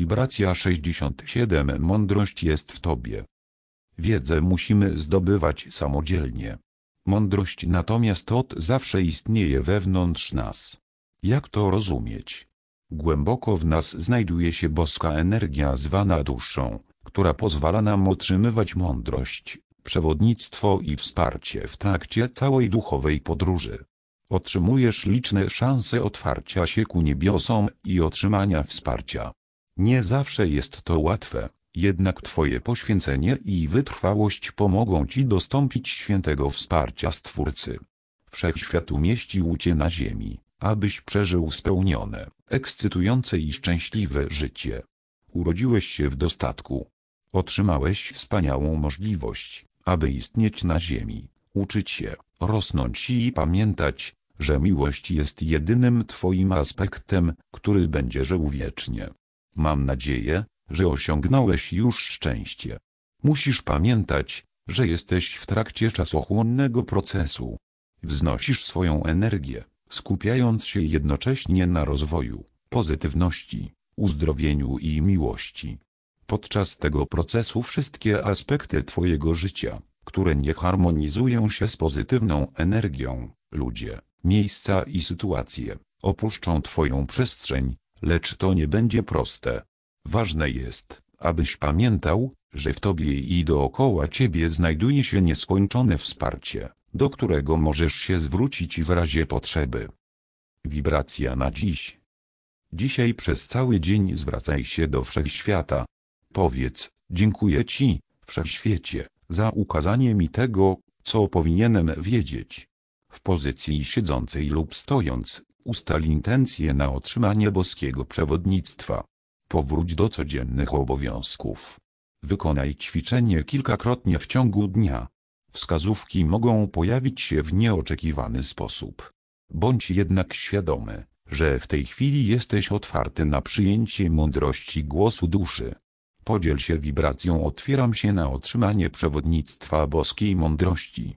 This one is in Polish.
Wibracja 67 Mądrość jest w Tobie. Wiedzę musimy zdobywać samodzielnie. Mądrość natomiast od zawsze istnieje wewnątrz nas. Jak to rozumieć? Głęboko w nas znajduje się boska energia zwana duszą, która pozwala nam otrzymywać mądrość, przewodnictwo i wsparcie w trakcie całej duchowej podróży. Otrzymujesz liczne szanse otwarcia się ku niebiosom i otrzymania wsparcia. Nie zawsze jest to łatwe, jednak Twoje poświęcenie i wytrwałość pomogą Ci dostąpić świętego wsparcia Stwórcy. Wszechświat umieścił Cię na ziemi, abyś przeżył spełnione, ekscytujące i szczęśliwe życie. Urodziłeś się w dostatku. Otrzymałeś wspaniałą możliwość, aby istnieć na ziemi, uczyć się, rosnąć i pamiętać, że miłość jest jedynym Twoim aspektem, który będzie żył wiecznie. Mam nadzieję, że osiągnąłeś już szczęście. Musisz pamiętać, że jesteś w trakcie czasochłonnego procesu. Wznosisz swoją energię, skupiając się jednocześnie na rozwoju, pozytywności, uzdrowieniu i miłości. Podczas tego procesu wszystkie aspekty Twojego życia, które nie harmonizują się z pozytywną energią, ludzie, miejsca i sytuacje, opuszczą Twoją przestrzeń, lecz to nie będzie proste. Ważne jest, abyś pamiętał, że w Tobie i dookoła Ciebie znajduje się nieskończone wsparcie, do którego możesz się zwrócić w razie potrzeby. Wibracja na dziś. Dzisiaj przez cały dzień zwracaj się do Wszechświata. Powiedz, dziękuję Ci, Wszechświecie, za ukazanie mi tego, co powinienem wiedzieć. W pozycji siedzącej lub stojąc, ustal intencje na otrzymanie boskiego przewodnictwa. Powróć do codziennych obowiązków. Wykonaj ćwiczenie kilkakrotnie w ciągu dnia. Wskazówki mogą pojawić się w nieoczekiwany sposób. Bądź jednak świadomy, że w tej chwili jesteś otwarty na przyjęcie mądrości głosu duszy. Podziel się wibracją otwieram się na otrzymanie przewodnictwa boskiej mądrości.